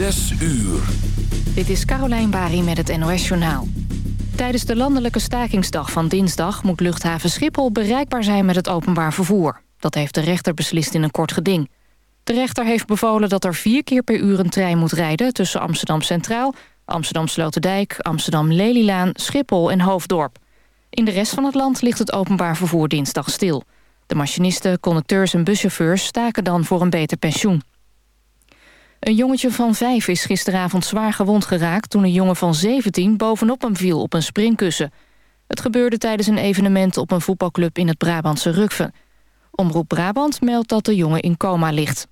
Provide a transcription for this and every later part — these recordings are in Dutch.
Zes uur. Dit is Carolijn Bari met het NOS Journaal. Tijdens de landelijke stakingsdag van dinsdag... moet luchthaven Schiphol bereikbaar zijn met het openbaar vervoer. Dat heeft de rechter beslist in een kort geding. De rechter heeft bevolen dat er vier keer per uur een trein moet rijden... tussen Amsterdam Centraal, Amsterdam Sloterdijk, Amsterdam Lelylaan... Schiphol en Hoofddorp. In de rest van het land ligt het openbaar vervoer dinsdag stil. De machinisten, conducteurs en buschauffeurs staken dan voor een beter pensioen. Een jongetje van vijf is gisteravond zwaar gewond geraakt... toen een jongen van 17 bovenop hem viel op een springkussen. Het gebeurde tijdens een evenement op een voetbalclub in het Brabantse Rukven. Omroep Brabant meldt dat de jongen in coma ligt.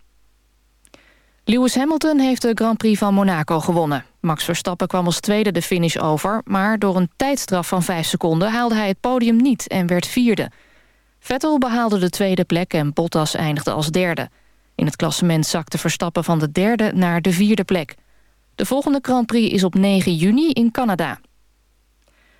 Lewis Hamilton heeft de Grand Prix van Monaco gewonnen. Max Verstappen kwam als tweede de finish over... maar door een tijdstraf van vijf seconden haalde hij het podium niet en werd vierde. Vettel behaalde de tweede plek en Bottas eindigde als derde... In het klassement zakte Verstappen van de derde naar de vierde plek. De volgende Grand Prix is op 9 juni in Canada.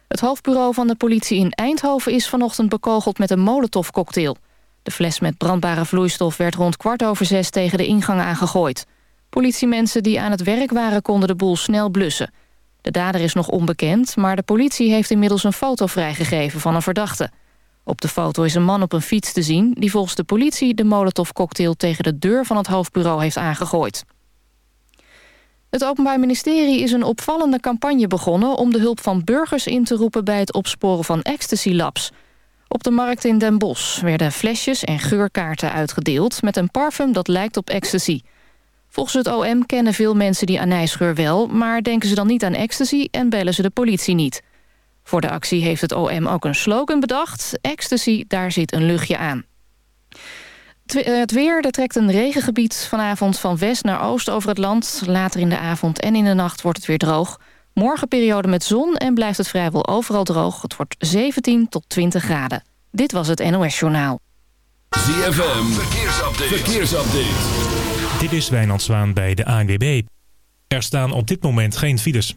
Het hoofdbureau van de politie in Eindhoven is vanochtend bekogeld met een molotovcocktail. De fles met brandbare vloeistof werd rond kwart over zes tegen de ingang aangegooid. Politiemensen die aan het werk waren konden de boel snel blussen. De dader is nog onbekend, maar de politie heeft inmiddels een foto vrijgegeven van een verdachte. Op de foto is een man op een fiets te zien... die volgens de politie de molotovcocktail tegen de deur van het hoofdbureau heeft aangegooid. Het Openbaar Ministerie is een opvallende campagne begonnen... om de hulp van burgers in te roepen bij het opsporen van ecstasy-labs. Op de markt in Den Bosch werden flesjes en geurkaarten uitgedeeld... met een parfum dat lijkt op ecstasy. Volgens het OM kennen veel mensen die anijsgeur wel... maar denken ze dan niet aan ecstasy en bellen ze de politie niet... Voor de actie heeft het OM ook een slogan bedacht. Ecstasy, daar zit een luchtje aan. Eh, het weer, er trekt een regengebied vanavond van west naar oost over het land. Later in de avond en in de nacht wordt het weer droog. Morgen periode met zon en blijft het vrijwel overal droog. Het wordt 17 tot 20 graden. Dit was het NOS Journaal. ZFM, verkeersupdate. verkeersupdate. Dit is Wijnand Zwaan bij de ANWB. Er staan op dit moment geen files.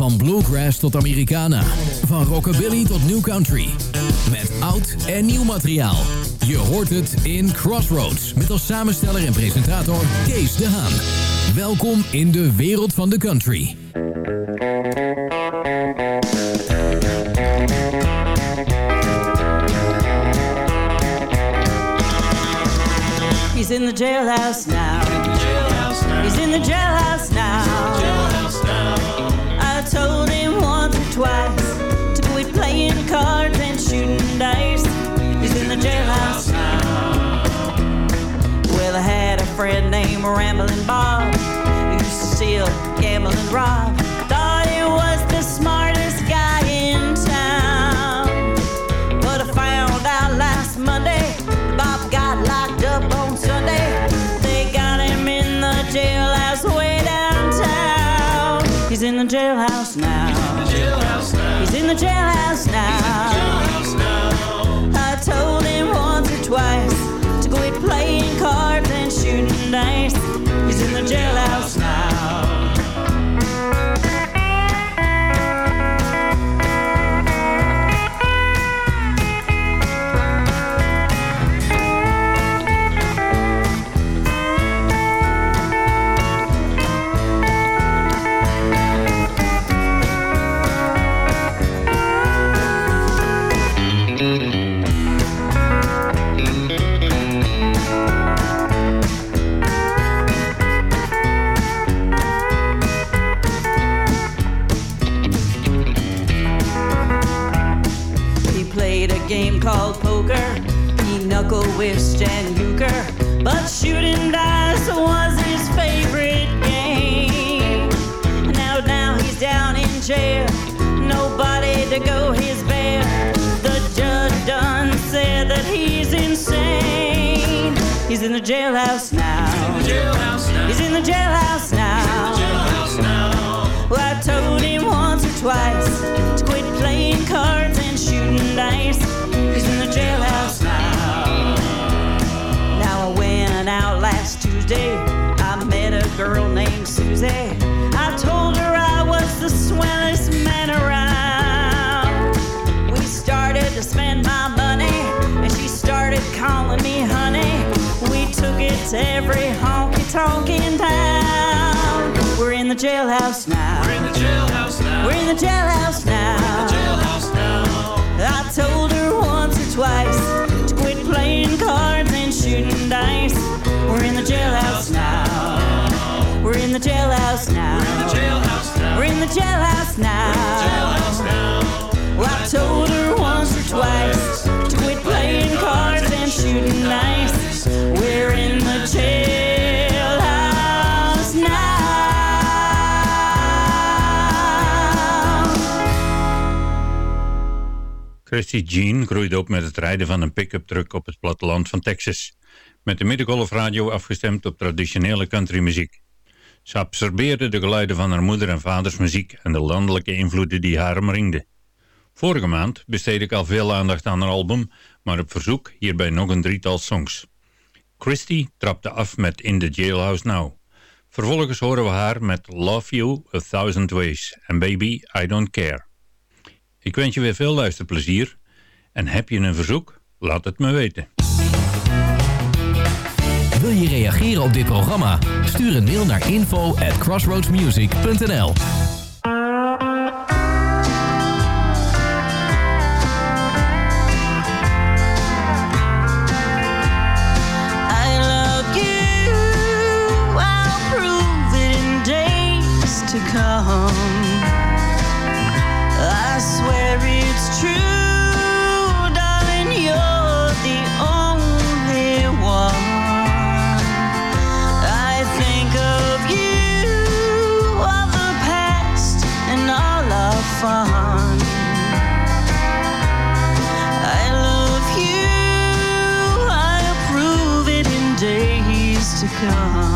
Van bluegrass tot Americana. Van rockabilly tot new country. Met oud en nieuw materiaal. Je hoort het in Crossroads. Met als samensteller en presentator Kees de Haan. Welkom in de wereld van de country. He's in the jailhouse now. He's in the jailhouse now. Twice to quit playing cards and shooting dice. He's in the jailhouse now. Well, I had a friend named Rambling Bob who used to steal, gamble, and rob. He's in the jailhouse now. I told him once or twice to quit playing cards and shooting dice. He's in the jailhouse He's in the jailhouse now. He's in the jailhouse now. Well, I told him once or twice to quit playing cards and shooting dice. He's in the jailhouse now. Now I went out last Tuesday. I met a girl named Susie. I told her I was the swellest man around. We started to spend my money, and she started calling me honey. Took it to every honky tonk in town. We're in the jailhouse now. We're in the jailhouse now. We're in the jailhouse now. I told her once or twice to quit playing cards and shooting dice. We're in the jailhouse now. We're in the jailhouse now. We're in the jailhouse now. Well, I told her once or twice to quit playing cards and shooting dice. Christy Jean groeide op met het rijden van een pick-up truck op het platteland van Texas. Met de middengolfradio afgestemd op traditionele countrymuziek. Ze absorbeerde de geluiden van haar moeder en vaders muziek en de landelijke invloeden die haar omringden. Vorige maand besteed ik al veel aandacht aan haar album, maar op verzoek hierbij nog een drietal songs. Christy trapte af met In the Jailhouse Now. Vervolgens horen we haar met Love You a Thousand Ways en Baby I Don't Care. Ik wens je weer veel luisterplezier en heb je een verzoek? Laat het me weten. Wil je reageren op dit programma? Stuur een mail naar info at crossroadsmusic.nl to come.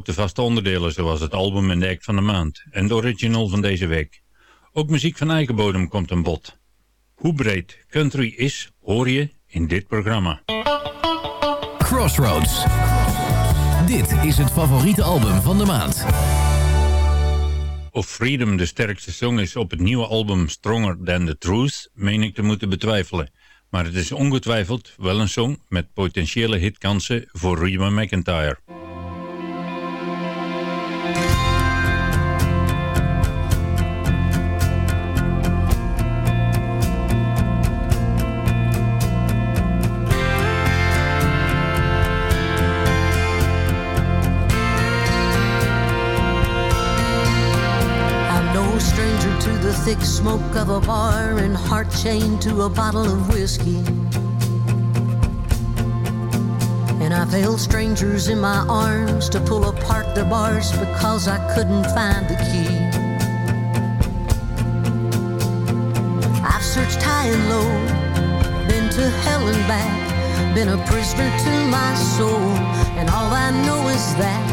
Ook de vaste onderdelen zoals het album en de act van de maand en de original van deze week. Ook muziek van eigen bodem komt aan bod. Hoe breed country is, hoor je in dit programma. Crossroads. Dit is het favoriete album van de maand. Of Freedom de sterkste song is op het nieuwe album Stronger Than The Truth, meen ik te moeten betwijfelen. Maar het is ongetwijfeld wel een song met potentiële hitkansen voor Reba McIntyre. Thick smoke of a bar and heart chained to a bottle of whiskey. And I've held strangers in my arms to pull apart their bars because I couldn't find the key. I've searched high and low been to hell and back, been a prisoner to my soul, and all I know is that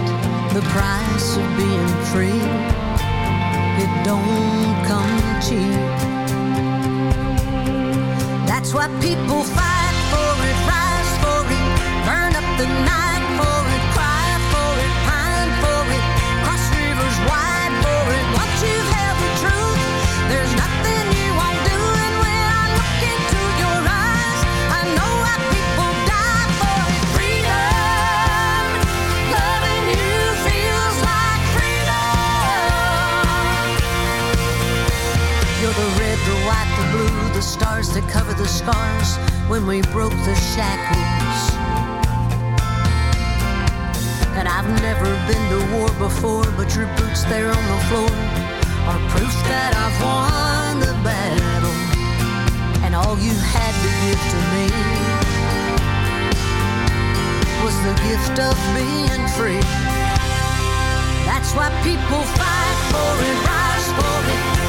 the price of being free, it don't come cheap. That's why people fight for it, rise for it, burn up the night the stars that cover the scars when we broke the shackles. And I've never been to war before, but your boots there on the floor are proof that I've won the battle. And all you had to give to me was the gift of being free. That's why people fight for it, rise for it,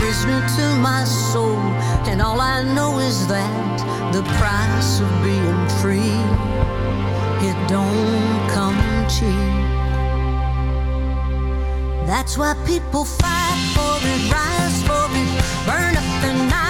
prisoner to my soul, and all I know is that the price of being free, it don't come cheap. That's why people fight for it, rise for it, burn up the night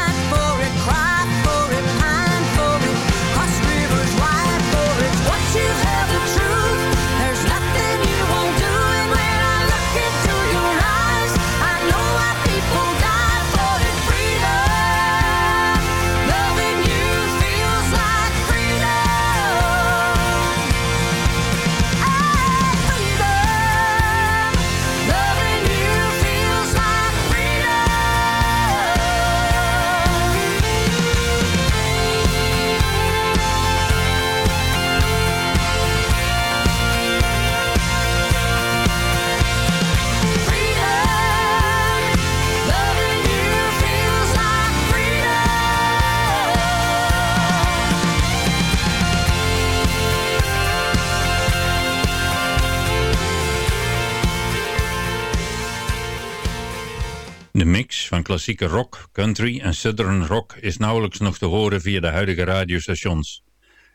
De mix van klassieke rock, country en southern rock is nauwelijks nog te horen via de huidige radiostations.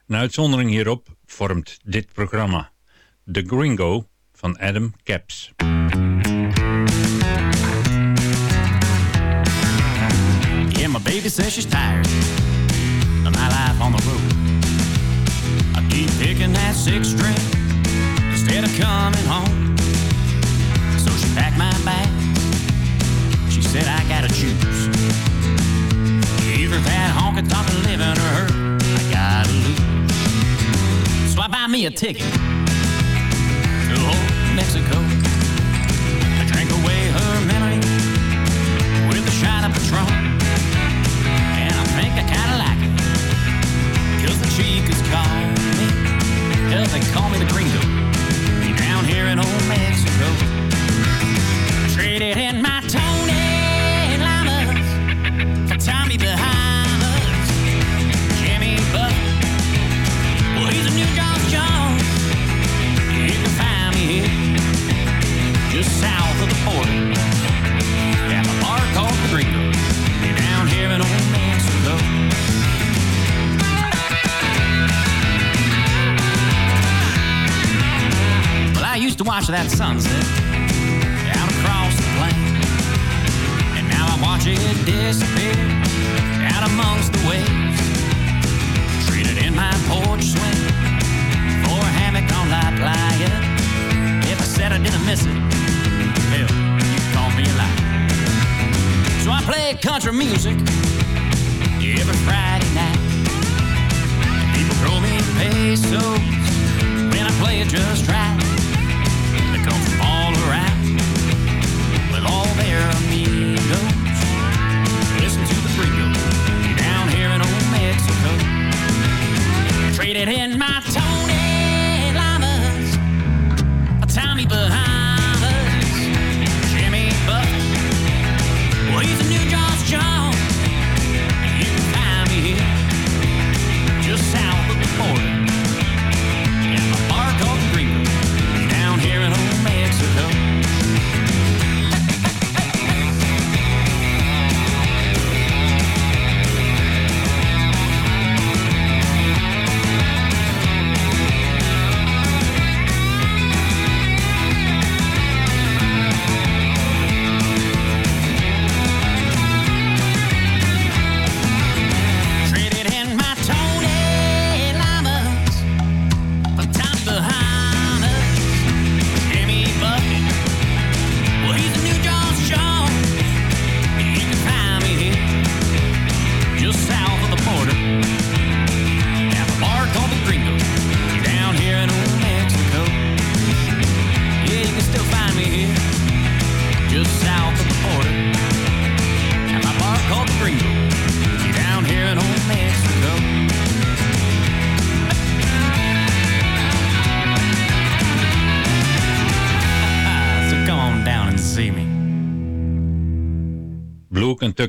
Een uitzondering hierop vormt dit programma. The Gringo van Adam Caps. Baby she's tired on the road. I keep picking that six string instead of coming home. So she my bag. Said I gotta choose. Either that honky tonk living or her, I gotta lose. So I buy me a ticket to old Mexico. I drink away her memory with a shot of Patron. And I think I kinda like it. Cause the chicas call me. Hell, they call me the gringo. Down here in old Mexico. Traded in I used to watch that sunset out across the plain. And now I watch it disappear out amongst the waves. Treated in my porch swing for a hammock on La Playa. If I said I didn't miss it, hell, you call me a liar. So I play country music every Friday night. And people throw me pesos when I play it just right come all around with all their amigos. Listen to the down here in old Mexico. Traded in my time.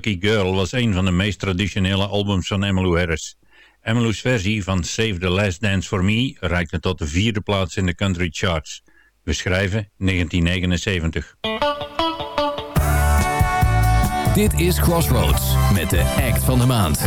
Kentucky Girl was een van de meest traditionele albums van Emmylou Harris. Emmylou's versie van Save the Last Dance for Me reikte tot de vierde plaats in de country charts. We schrijven 1979. Dit is Crossroads met de act van de maand.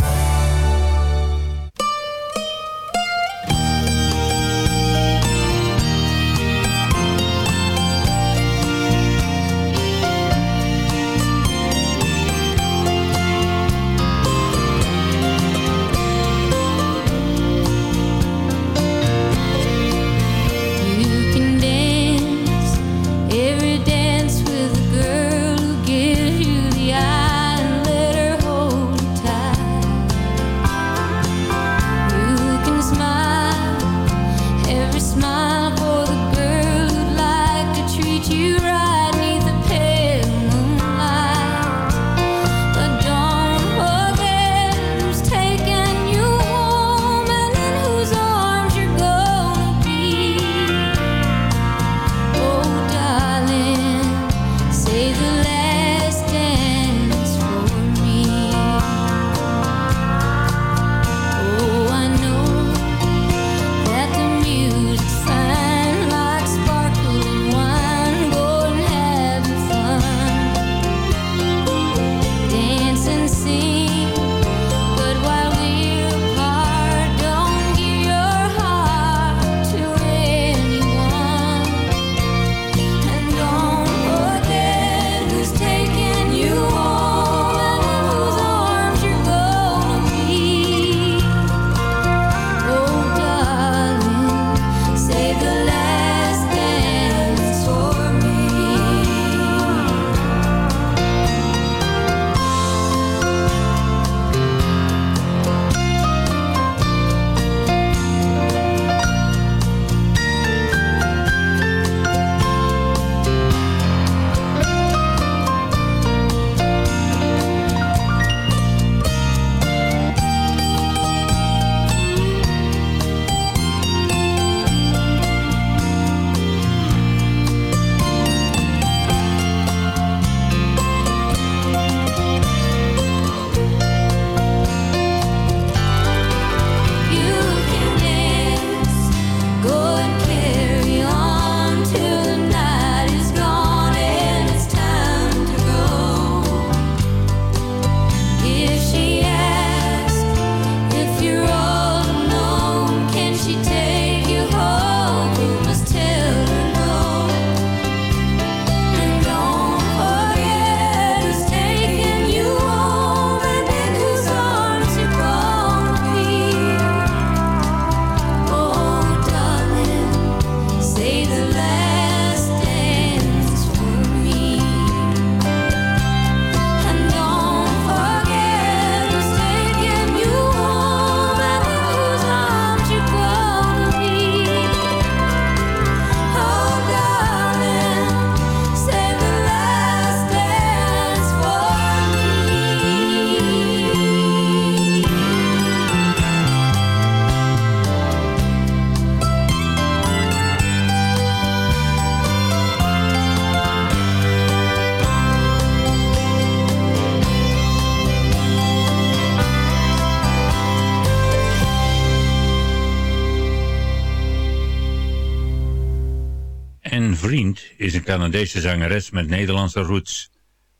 En Vriend is een Canadese zangeres met Nederlandse roots.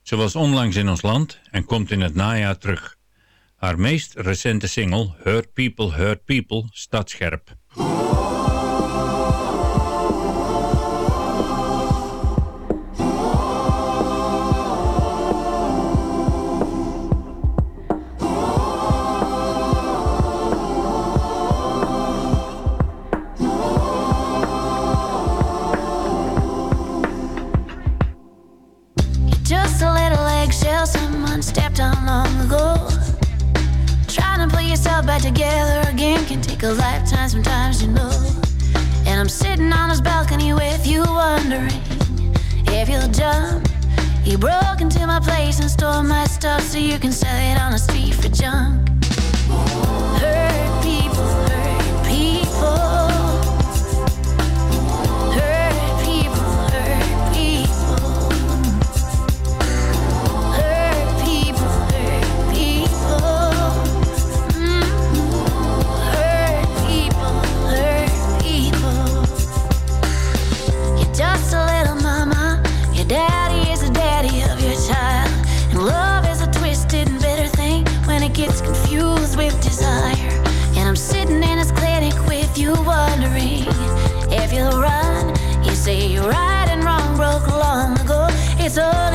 Ze was onlangs in ons land en komt in het najaar terug. Haar meest recente single, Hurt People, Hurt People, staat scherp. On long ago. Trying to put yourself back together again can take a lifetime sometimes, you know. And I'm sitting on his balcony with you, wondering if you'll jump. He broke into my place and stole my stuff so you can sell it on the street for junk. is.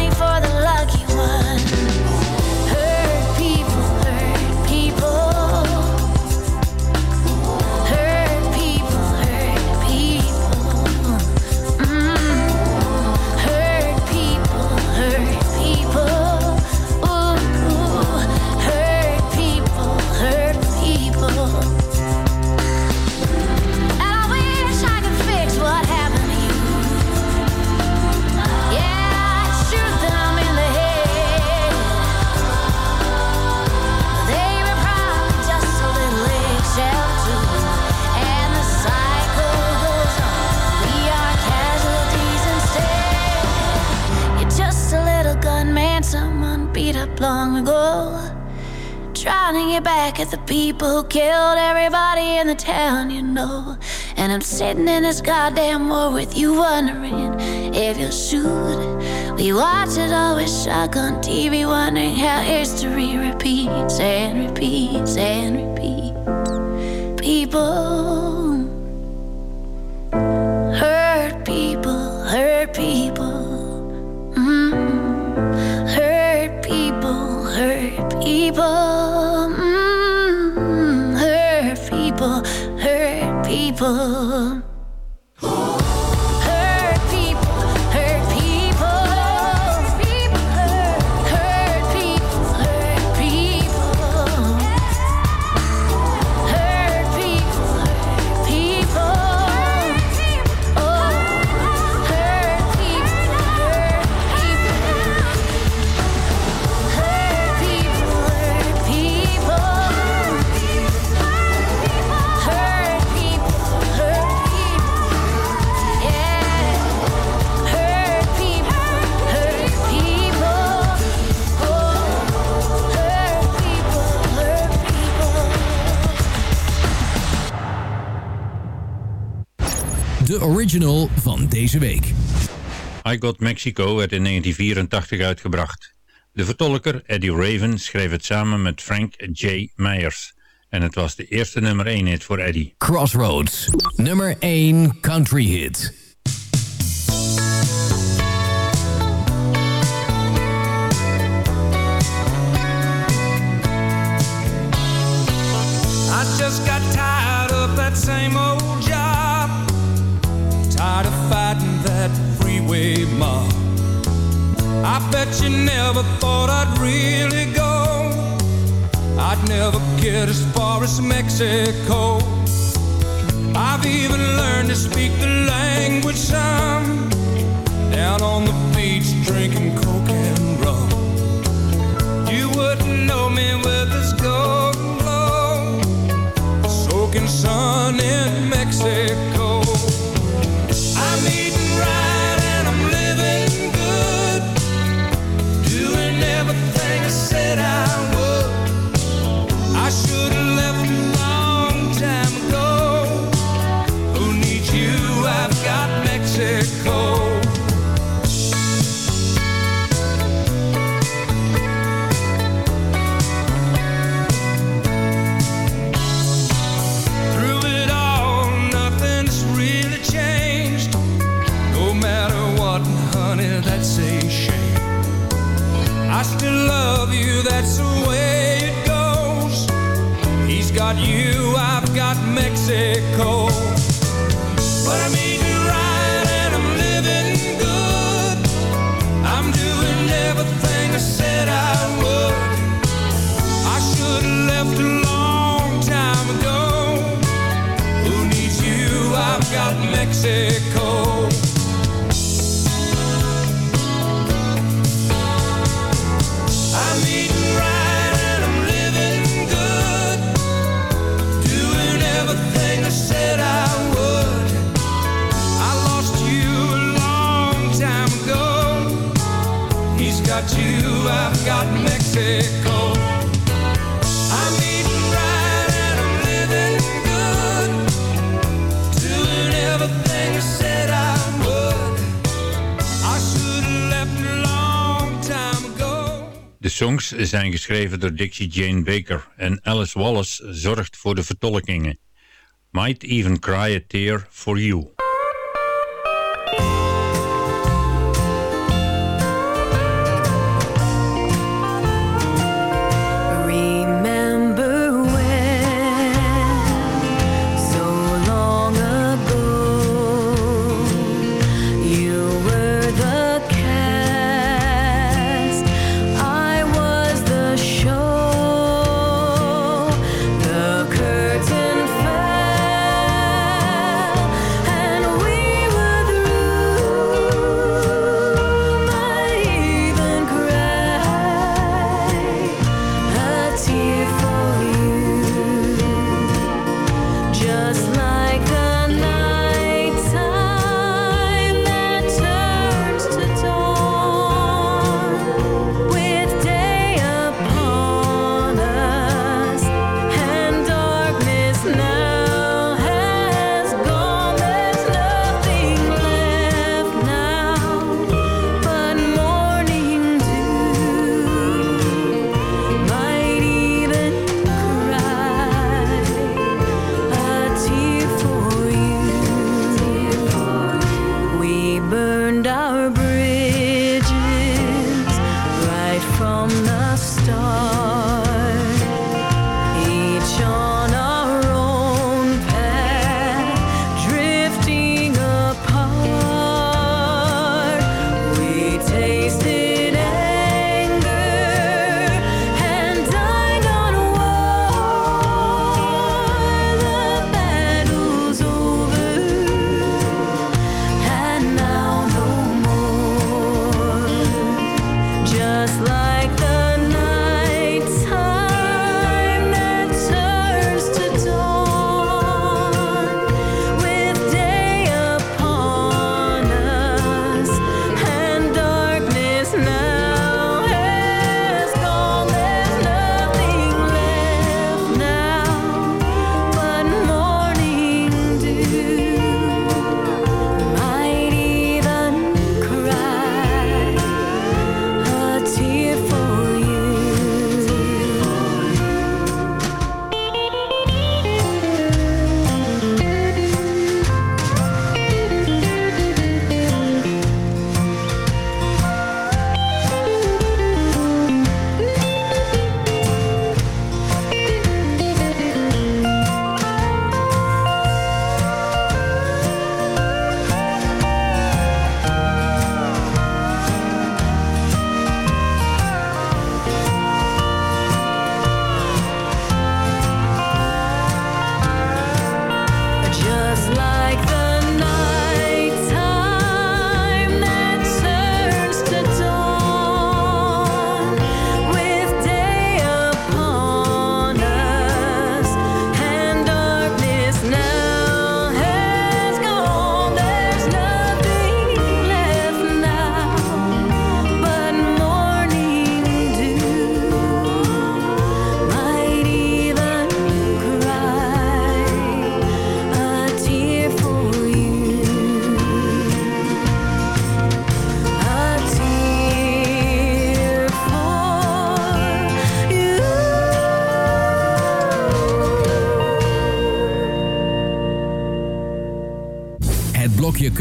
Killed everybody in the town, you know. And I'm sitting in this goddamn war with you, wondering if you'll shoot. We watch it always shock on TV, wondering how history repeats and repeats and repeats. Oh. Original van deze week. I Got Mexico werd in 1984 uitgebracht. De vertolker Eddie Raven schreef het samen met Frank J. Myers. En het was de eerste nummer 1 hit voor Eddie. Crossroads, nummer 1 country hit. I just got tired of that same old. Tired of fighting that freeway mob. I bet you never thought I'd really go. I'd never get as far as Mexico. I've even learned to speak the language some. Down on the beach drinking coke and rum. You wouldn't know me with this golden glow soaking sun in Mexico. that I that's the way it goes. He's got you, I've got Mexico. But I'm eating Zijn geschreven door Dixie Jane Baker en Alice Wallace zorgt voor de vertolkingen. Might even cry a tear for you.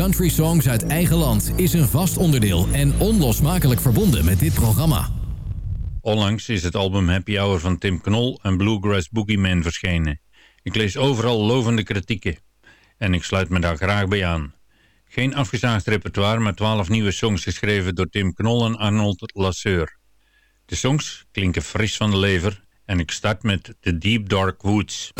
country songs uit eigen land is een vast onderdeel en onlosmakelijk verbonden met dit programma. Onlangs is het album Happy Hour van Tim Knol en Bluegrass Boogeyman verschenen. Ik lees overal lovende kritieken en ik sluit me daar graag bij aan. Geen afgezaagd repertoire, maar twaalf nieuwe songs geschreven door Tim Knol en Arnold Lasseur. De songs klinken fris van de lever en ik start met The Deep Dark Woods.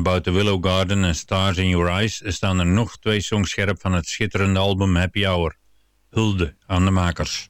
About the Willow Garden en Stars in Your Eyes staan er nog twee songs scherp van het schitterende album Happy Hour. Hulde aan de makers.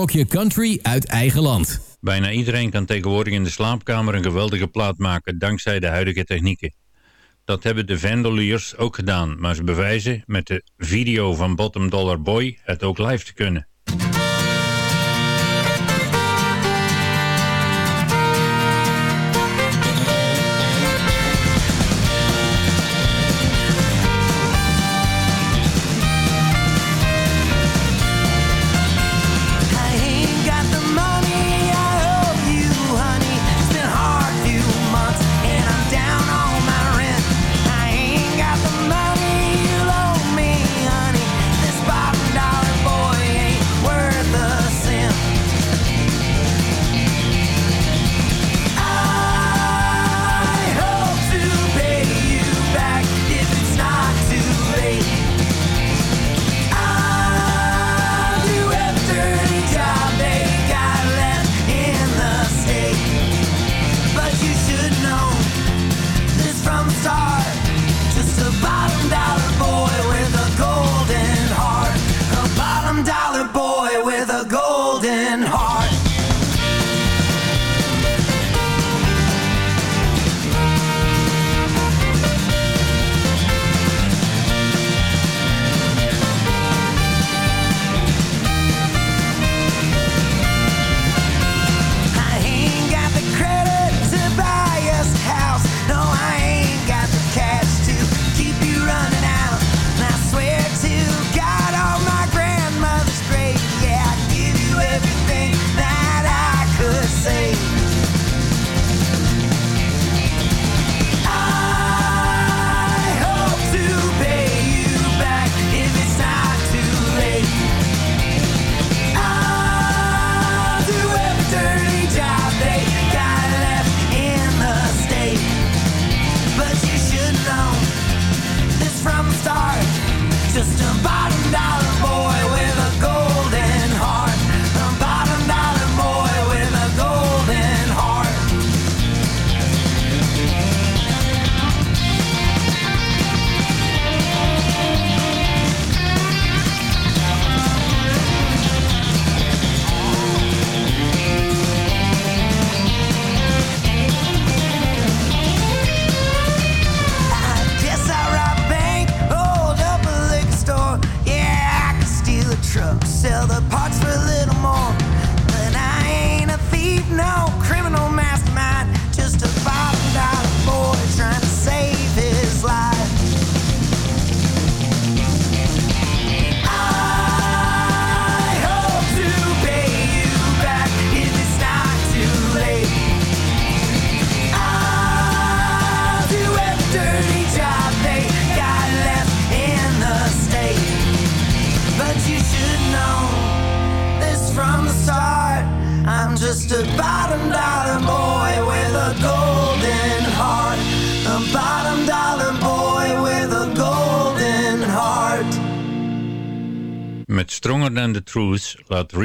blokje country uit eigen land. Bijna iedereen kan tegenwoordig in de slaapkamer een geweldige plaat maken dankzij de huidige technieken. Dat hebben de vendoliers ook gedaan, maar ze bewijzen met de video van Bottom Dollar Boy het ook live te kunnen.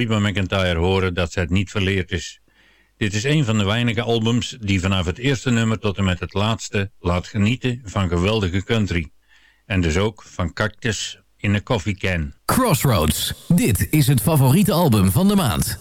Reba McIntyre horen dat zij het niet verleerd is. Dit is een van de weinige albums die vanaf het eerste nummer tot en met het laatste laat genieten van geweldige country. En dus ook van Cactus in een Coffee Can. Crossroads, dit is het favoriete album van de maand.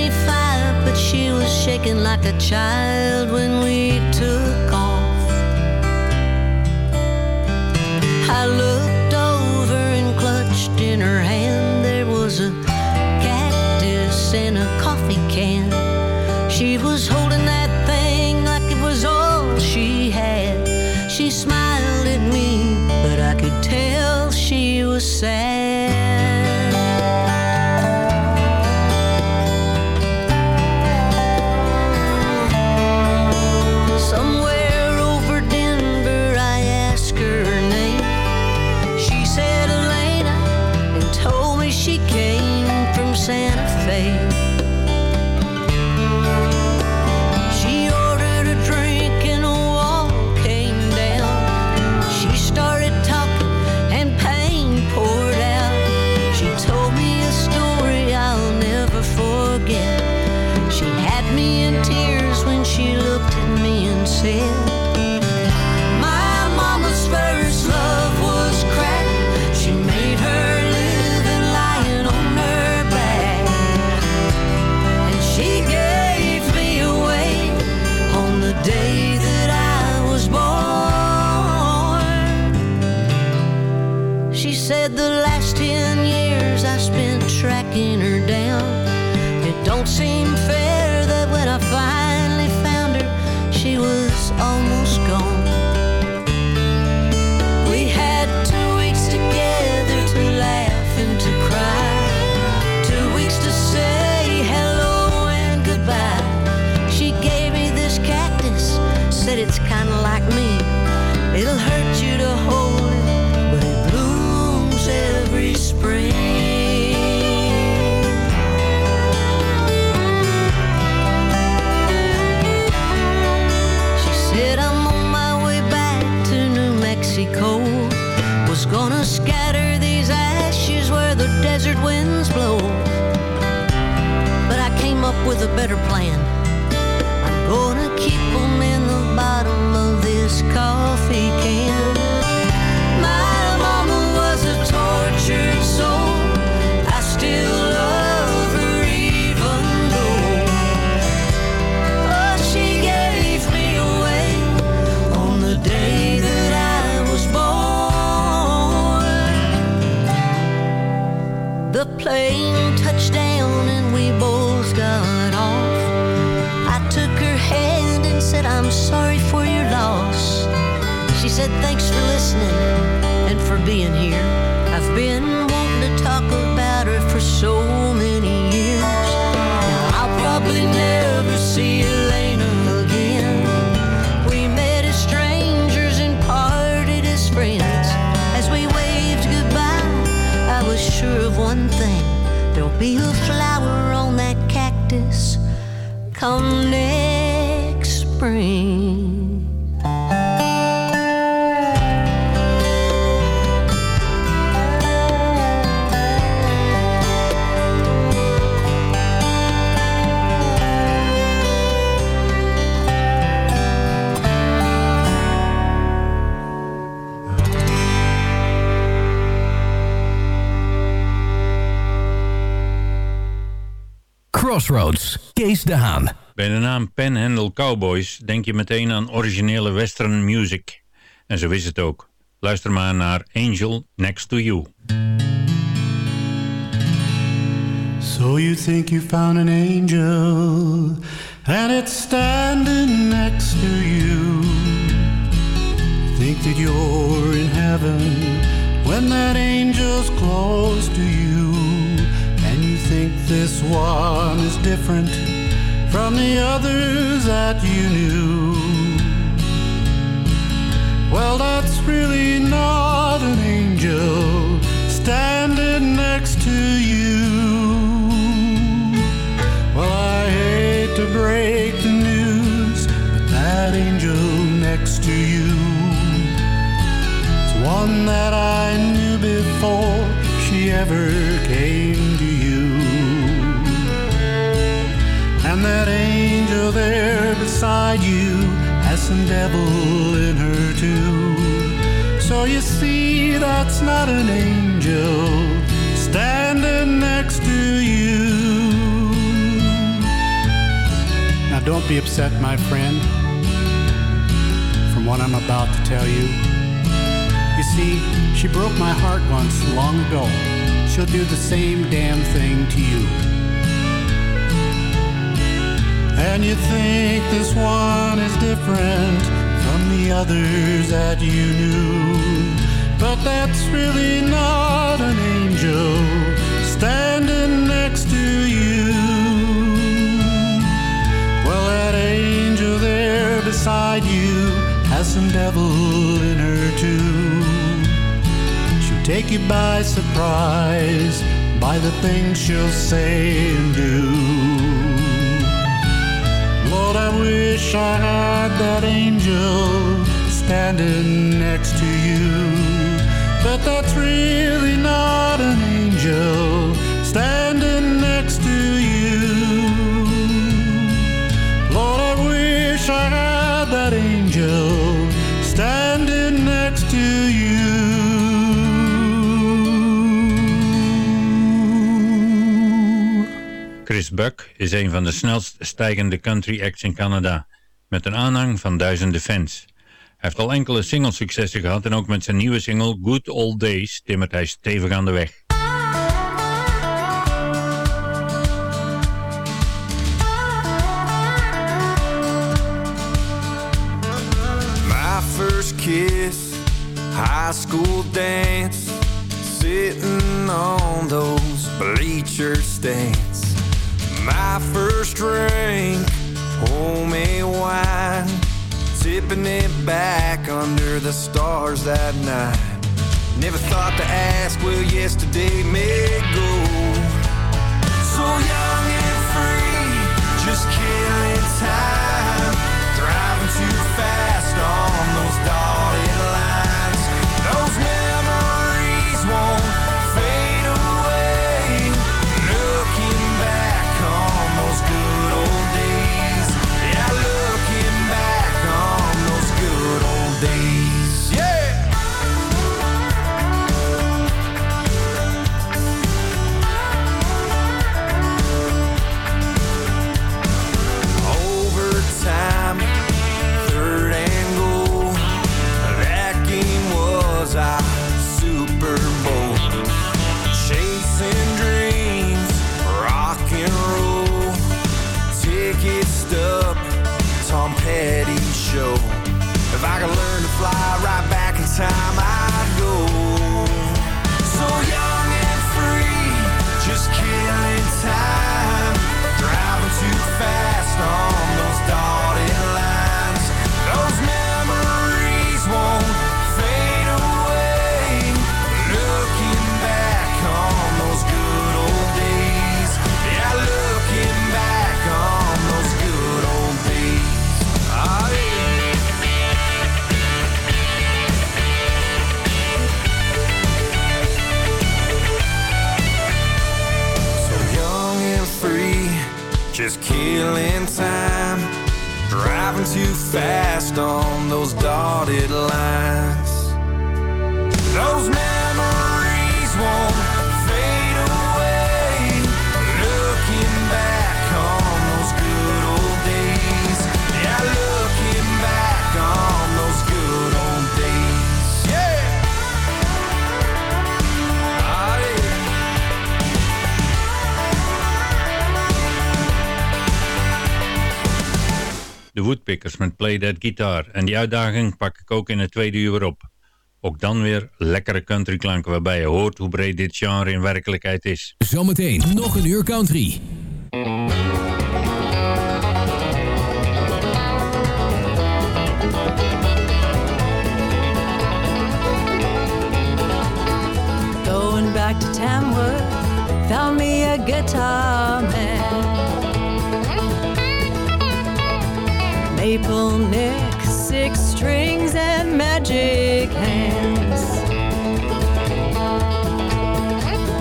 25, but she was shaking like a child when we took off. I looked over and clutched in her hand. There was a cactus in a coffee can. She was holding that thing like it was all she had. She smiled at me, but I could tell she was sad. Crossroads, Kees de Haan. Bij de naam Panhandle Cowboys denk je meteen aan originele western music. En zo is het ook. Luister maar naar Angel Next to You. So you think you found an angel and it's standing next to you. Think that you're in heaven when that angel's close to you. Think this one is different from the others that you knew. Well, that's really not an angel standing next to you. Well, I hate to break the news, but that angel next to you is one that I knew before that angel there beside you has some devil in her too. So you see, that's not an angel standing next to you. Now, don't be upset, my friend, from what I'm about to tell you. You see, she broke my heart once long ago. She'll do the same damn thing to you. And you think this one is different from the others that you knew. But that's really not an angel standing next to you. Well, that angel there beside you has some devil in her too. She'll take you by surprise by the things she'll say and do. Wish I had that angel standing next to you. But that's really not an angel Chris Buck is een van de snelst stijgende country acts in Canada, met een aanhang van duizenden fans. Hij heeft al enkele singlesuccessen gehad en ook met zijn nieuwe single Good Old Days timmert hij stevig aan de weg. My first kiss, high school dance, sitting on those bleacher stands. My first drink, homemade wine, tipping it back under the stars that night. Never thought to ask, well, yesterday may go. So young and free, just killing time. Met Play That Guitar. En die uitdaging pak ik ook in het tweede uur weer op. Ook dan weer lekkere countryklanken waarbij je hoort hoe breed dit genre in werkelijkheid is. Zometeen nog een uur country. Going back to Tamworth, found me a guitar Maple neck, six strings, and magic hands.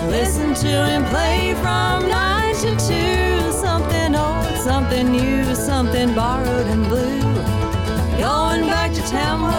Listen to him play from nine to two. Something old, something new, something borrowed and blue. Going back to Tamworth,